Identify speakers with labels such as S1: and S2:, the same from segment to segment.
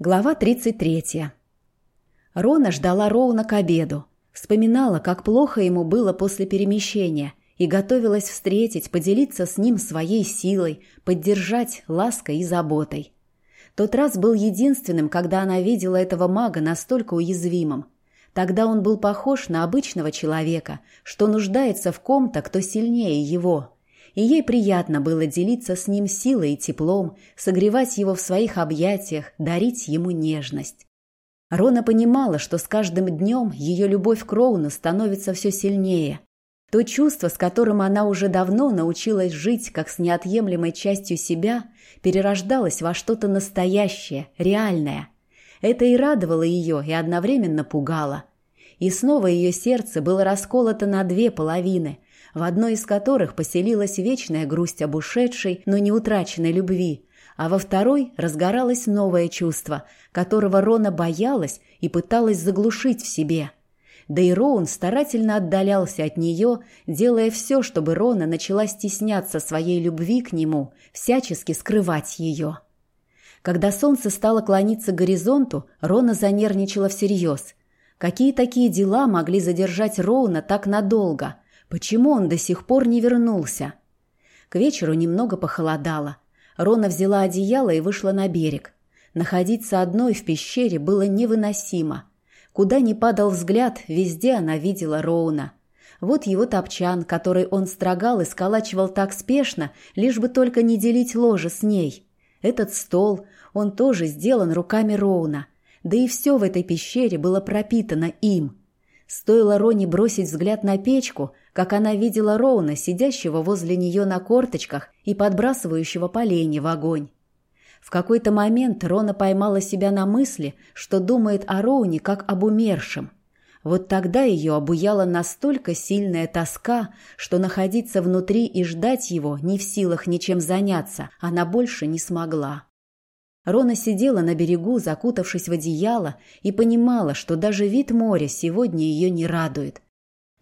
S1: Глава 33. Рона ждала Роуна к обеду. Вспоминала, как плохо ему было после перемещения, и готовилась встретить, поделиться с ним своей силой, поддержать лаской и заботой. Тот раз был единственным, когда она видела этого мага настолько уязвимым. Тогда он был похож на обычного человека, что нуждается в ком-то, кто сильнее его – и ей приятно было делиться с ним силой и теплом, согревать его в своих объятиях, дарить ему нежность. Рона понимала, что с каждым днем ее любовь к Роуну становится все сильнее. То чувство, с которым она уже давно научилась жить как с неотъемлемой частью себя, перерождалось во что-то настоящее, реальное. Это и радовало ее, и одновременно пугало. И снова ее сердце было расколото на две половины, в одной из которых поселилась вечная грусть об ушедшей, но не утраченной любви, а во второй разгоралось новое чувство, которого Рона боялась и пыталась заглушить в себе. Да и Роун старательно отдалялся от нее, делая все, чтобы Рона начала стесняться своей любви к нему, всячески скрывать ее. Когда солнце стало клониться к горизонту, Рона занервничала всерьез. Какие такие дела могли задержать Роуна так надолго – Почему он до сих пор не вернулся? К вечеру немного похолодало. Рона взяла одеяло и вышла на берег. Находиться одной в пещере было невыносимо. Куда ни падал взгляд, везде она видела Роуна. Вот его топчан, который он строгал и сколачивал так спешно, лишь бы только не делить ложе с ней. Этот стол, он тоже сделан руками Роуна. Да и все в этой пещере было пропитано им – Стоило Рони бросить взгляд на печку, как она видела Роуна, сидящего возле нее на корточках и подбрасывающего поленья в огонь. В какой-то момент Рона поймала себя на мысли, что думает о Роуне как об умершем. Вот тогда ее обуяла настолько сильная тоска, что находиться внутри и ждать его, не в силах ничем заняться, она больше не смогла. Рона сидела на берегу, закутавшись в одеяло, и понимала, что даже вид моря сегодня ее не радует.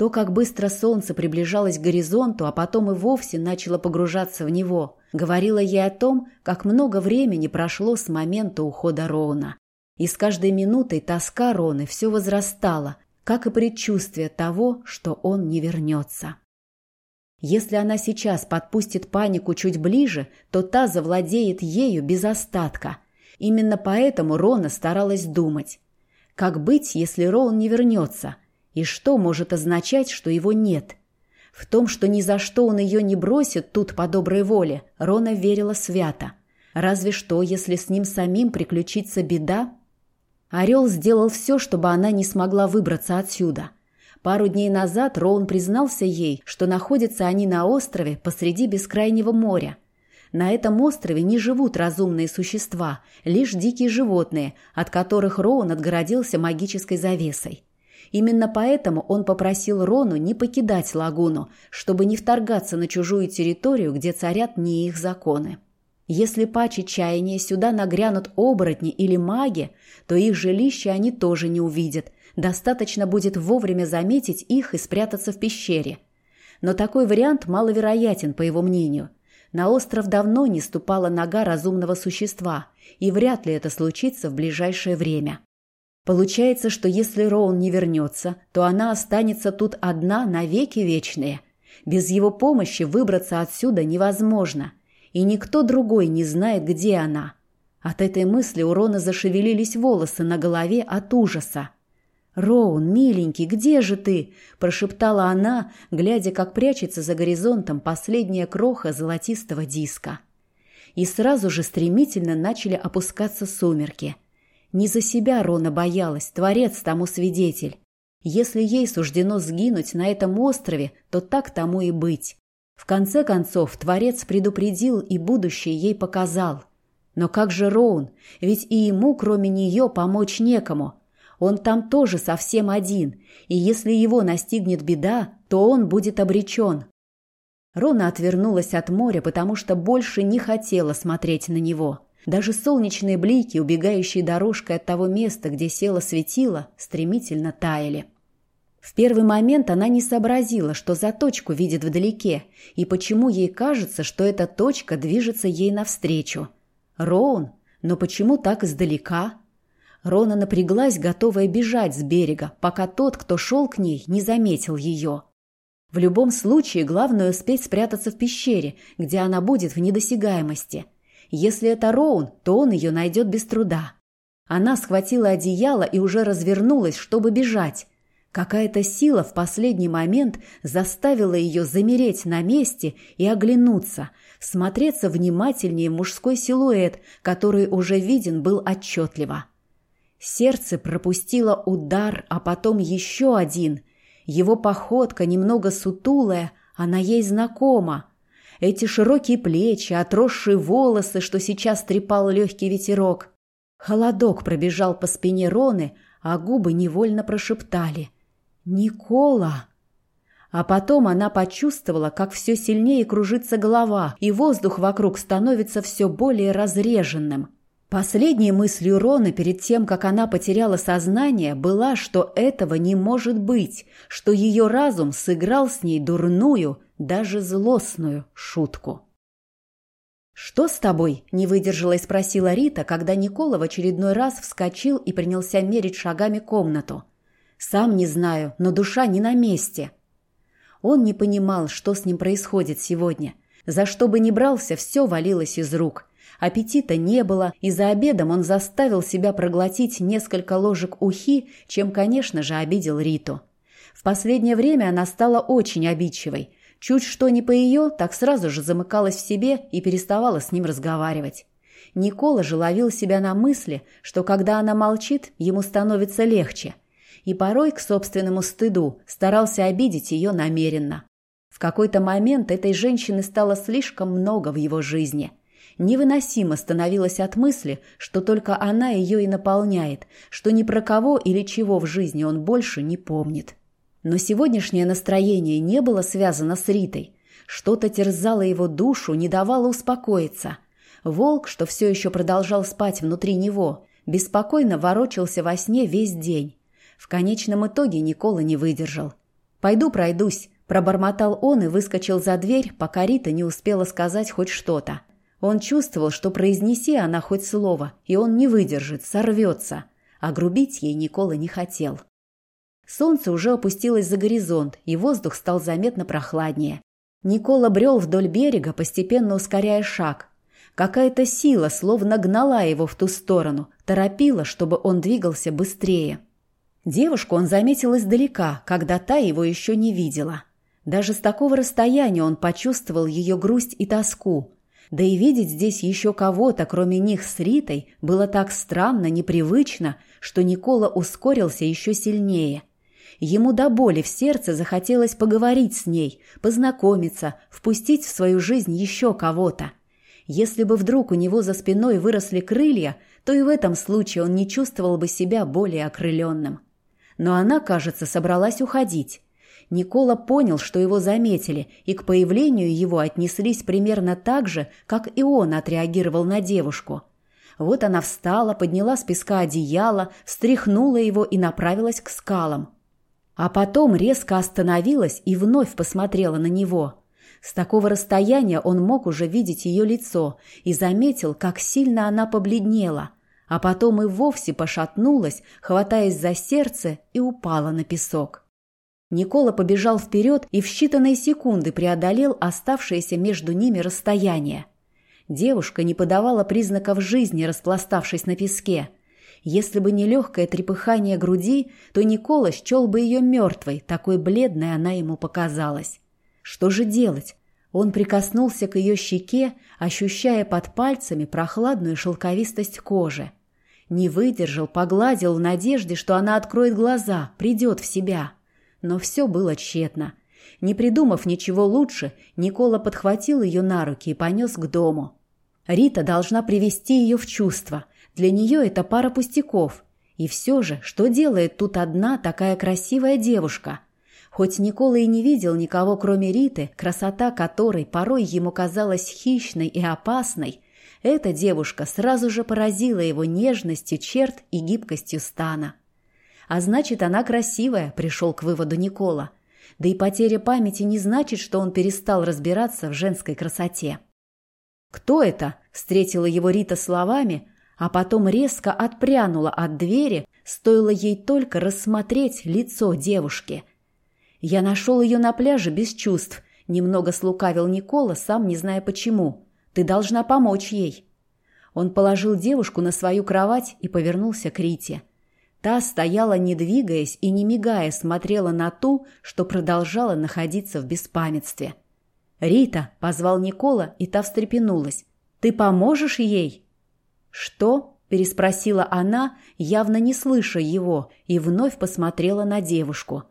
S1: То, как быстро солнце приближалось к горизонту, а потом и вовсе начало погружаться в него, говорило ей о том, как много времени прошло с момента ухода Рона. И с каждой минутой тоска Роны все возрастала, как и предчувствие того, что он не вернется. Если она сейчас подпустит панику чуть ближе, то та завладеет ею без остатка. Именно поэтому Рона старалась думать. Как быть, если Роун не вернется? И что может означать, что его нет? В том, что ни за что он ее не бросит тут по доброй воле, Рона верила свято. Разве что, если с ним самим приключится беда? Орел сделал все, чтобы она не смогла выбраться отсюда – Пару дней назад Роун признался ей, что находятся они на острове посреди бескрайнего моря. На этом острове не живут разумные существа, лишь дикие животные, от которых Роун отгородился магической завесой. Именно поэтому он попросил Рону не покидать лагуну, чтобы не вторгаться на чужую территорию, где царят не их законы. Если пачи чаяния сюда нагрянут оборотни или маги, то их жилище они тоже не увидят, Достаточно будет вовремя заметить их и спрятаться в пещере. Но такой вариант маловероятен, по его мнению. На остров давно не ступала нога разумного существа, и вряд ли это случится в ближайшее время. Получается, что если Роун не вернется, то она останется тут одна навеки вечные. Без его помощи выбраться отсюда невозможно, и никто другой не знает, где она. От этой мысли у Рона зашевелились волосы на голове от ужаса. «Роун, миленький, где же ты?» – прошептала она, глядя, как прячется за горизонтом последняя кроха золотистого диска. И сразу же стремительно начали опускаться сумерки. Не за себя Рона боялась, Творец тому свидетель. Если ей суждено сгинуть на этом острове, то так тому и быть. В конце концов, Творец предупредил и будущее ей показал. Но как же Роун? Ведь и ему, кроме нее, помочь некому – он там тоже совсем один, и если его настигнет беда, то он будет обречен. Рона отвернулась от моря, потому что больше не хотела смотреть на него. Даже солнечные блики, убегающие дорожкой от того места, где село светило, стремительно таяли. В первый момент она не сообразила, что за точку видит вдалеке, и почему ей кажется, что эта точка движется ей навстречу. Роун? Но почему так издалека? Рона напряглась, готовая бежать с берега, пока тот, кто шел к ней, не заметил ее. В любом случае, главное успеть спрятаться в пещере, где она будет в недосягаемости. Если это Роун, то он ее найдет без труда. Она схватила одеяло и уже развернулась, чтобы бежать. Какая-то сила в последний момент заставила ее замереть на месте и оглянуться, смотреться внимательнее в мужской силуэт, который уже виден был отчетливо. Сердце пропустило удар, а потом еще один. Его походка, немного сутулая, она ей знакома. Эти широкие плечи, отросшие волосы, что сейчас трепал легкий ветерок. Холодок пробежал по спине Роны, а губы невольно прошептали. «Никола!» А потом она почувствовала, как все сильнее кружится голова, и воздух вокруг становится все более разреженным – Последней мыслью Роны перед тем, как она потеряла сознание, была, что этого не может быть, что ее разум сыграл с ней дурную, даже злостную шутку. «Что с тобой?» – не выдержала и спросила Рита, когда Никола в очередной раз вскочил и принялся мерить шагами комнату. «Сам не знаю, но душа не на месте». Он не понимал, что с ним происходит сегодня. За что бы ни брался, все валилось из рук – Аппетита не было, и за обедом он заставил себя проглотить несколько ложек ухи, чем, конечно же, обидел Риту. В последнее время она стала очень обидчивой. Чуть что не по ее, так сразу же замыкалась в себе и переставала с ним разговаривать. Никола же ловил себя на мысли, что когда она молчит, ему становится легче. И порой, к собственному стыду, старался обидеть ее намеренно. В какой-то момент этой женщины стало слишком много в его жизни – Невыносимо становилось от мысли, что только она ее и наполняет, что ни про кого или чего в жизни он больше не помнит. Но сегодняшнее настроение не было связано с Ритой. Что-то терзало его душу, не давало успокоиться. Волк, что все еще продолжал спать внутри него, беспокойно ворочался во сне весь день. В конечном итоге Никола не выдержал. «Пойду пройдусь», – пробормотал он и выскочил за дверь, пока Рита не успела сказать хоть что-то. Он чувствовал, что произнеси она хоть слово, и он не выдержит, сорвется. А грубить ей Никола не хотел. Солнце уже опустилось за горизонт, и воздух стал заметно прохладнее. Никола брел вдоль берега, постепенно ускоряя шаг. Какая-то сила словно гнала его в ту сторону, торопила, чтобы он двигался быстрее. Девушку он заметил издалека, когда та его еще не видела. Даже с такого расстояния он почувствовал ее грусть и тоску, да и видеть здесь еще кого-то, кроме них с Ритой, было так странно, непривычно, что Никола ускорился еще сильнее. Ему до боли в сердце захотелось поговорить с ней, познакомиться, впустить в свою жизнь еще кого-то. Если бы вдруг у него за спиной выросли крылья, то и в этом случае он не чувствовал бы себя более окрыленным. Но она, кажется, собралась уходить. Никола понял, что его заметили, и к появлению его отнеслись примерно так же, как и он отреагировал на девушку. Вот она встала, подняла с песка одеяло, встряхнула его и направилась к скалам. А потом резко остановилась и вновь посмотрела на него. С такого расстояния он мог уже видеть ее лицо и заметил, как сильно она побледнела, а потом и вовсе пошатнулась, хватаясь за сердце и упала на песок. Никола побежал вперед и в считанные секунды преодолел оставшееся между ними расстояние. Девушка не подавала признаков жизни, распластавшись на песке. Если бы не легкое трепыхание груди, то Никола счел бы ее мертвой, такой бледной она ему показалась. Что же делать? Он прикоснулся к ее щеке, ощущая под пальцами прохладную шелковистость кожи. Не выдержал, погладил в надежде, что она откроет глаза, придет в себя. Но все было тщетно. Не придумав ничего лучше, Никола подхватил ее на руки и понес к дому. Рита должна привести ее в чувство. Для нее это пара пустяков. И все же, что делает тут одна такая красивая девушка? Хоть Никола и не видел никого, кроме Риты, красота которой порой ему казалась хищной и опасной, эта девушка сразу же поразила его нежностью черт и гибкостью стана. А значит, она красивая, пришел к выводу Никола. Да и потеря памяти не значит, что он перестал разбираться в женской красоте. «Кто это?» – встретила его Рита словами, а потом резко отпрянула от двери, стоило ей только рассмотреть лицо девушки. «Я нашел ее на пляже без чувств», — немного слукавил Никола, сам не зная почему. «Ты должна помочь ей». Он положил девушку на свою кровать и повернулся к Рите. Та стояла, не двигаясь и не мигая, смотрела на ту, что продолжала находиться в беспамятстве. «Рита!» — позвал Никола, и та встрепенулась. «Ты поможешь ей?» «Что?» — переспросила она, явно не слыша его, и вновь посмотрела на девушку.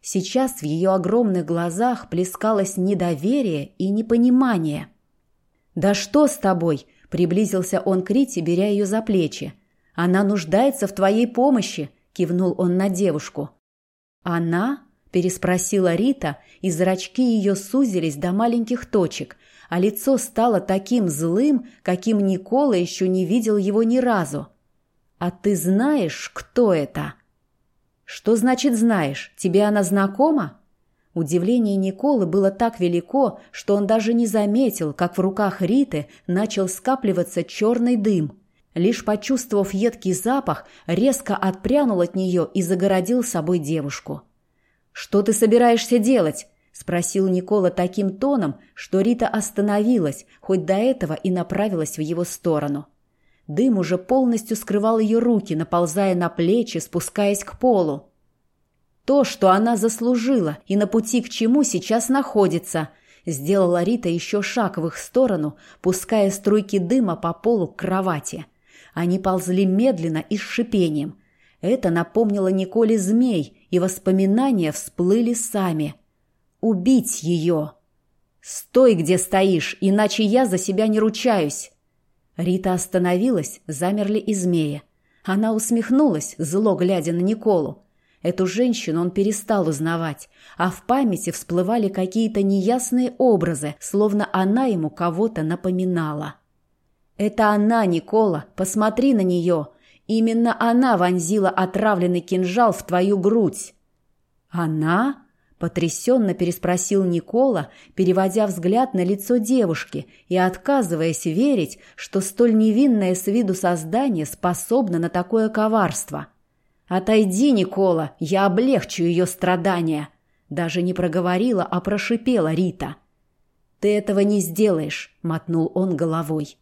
S1: Сейчас в ее огромных глазах плескалось недоверие и непонимание. «Да что с тобой?» — приблизился он к Рите, беря ее за плечи. «Она нуждается в твоей помощи», — кивнул он на девушку. «Она?» — переспросила Рита, и зрачки ее сузились до маленьких точек, а лицо стало таким злым, каким Никола еще не видел его ни разу. «А ты знаешь, кто это?» «Что значит знаешь? Тебе она знакома?» Удивление Николы было так велико, что он даже не заметил, как в руках Риты начал скапливаться черный дым. Лишь почувствовав едкий запах, резко отпрянул от нее и загородил собой девушку. «Что ты собираешься делать?» – спросил Никола таким тоном, что Рита остановилась, хоть до этого и направилась в его сторону. Дым уже полностью скрывал ее руки, наползая на плечи, спускаясь к полу. То, что она заслужила и на пути к чему сейчас находится, сделала Рита еще шаг в их сторону, пуская струйки дыма по полу к кровати. Они ползли медленно и с шипением. Это напомнило Николе змей, и воспоминания всплыли сами. «Убить ее!» «Стой, где стоишь, иначе я за себя не ручаюсь!» Рита остановилась, замерли и змея. Она усмехнулась, зло глядя на Николу. Эту женщину он перестал узнавать, а в памяти всплывали какие-то неясные образы, словно она ему кого-то напоминала. «Это она, Никола, посмотри на нее. Именно она вонзила отравленный кинжал в твою грудь». «Она?» – потрясенно переспросил Никола, переводя взгляд на лицо девушки и отказываясь верить, что столь невинное с виду создание способно на такое коварство. «Отойди, Никола, я облегчу ее страдания!» Даже не проговорила, а прошипела Рита. «Ты этого не сделаешь», — мотнул он головой.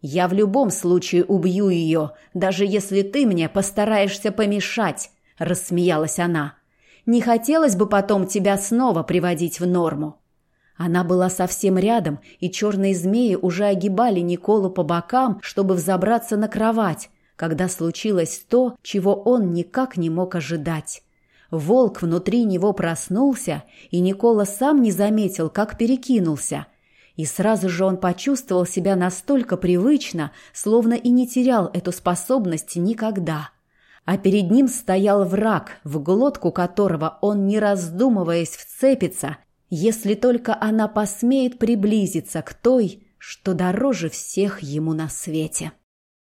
S1: «Я в любом случае убью ее, даже если ты мне постараешься помешать», — рассмеялась она. «Не хотелось бы потом тебя снова приводить в норму». Она была совсем рядом, и черные змеи уже огибали Николу по бокам, чтобы взобраться на кровать, когда случилось то, чего он никак не мог ожидать. Волк внутри него проснулся, и Никола сам не заметил, как перекинулся – и сразу же он почувствовал себя настолько привычно, словно и не терял эту способность никогда. А перед ним стоял враг, в глотку которого он, не раздумываясь, вцепится, если только она посмеет приблизиться к той, что дороже всех ему на свете.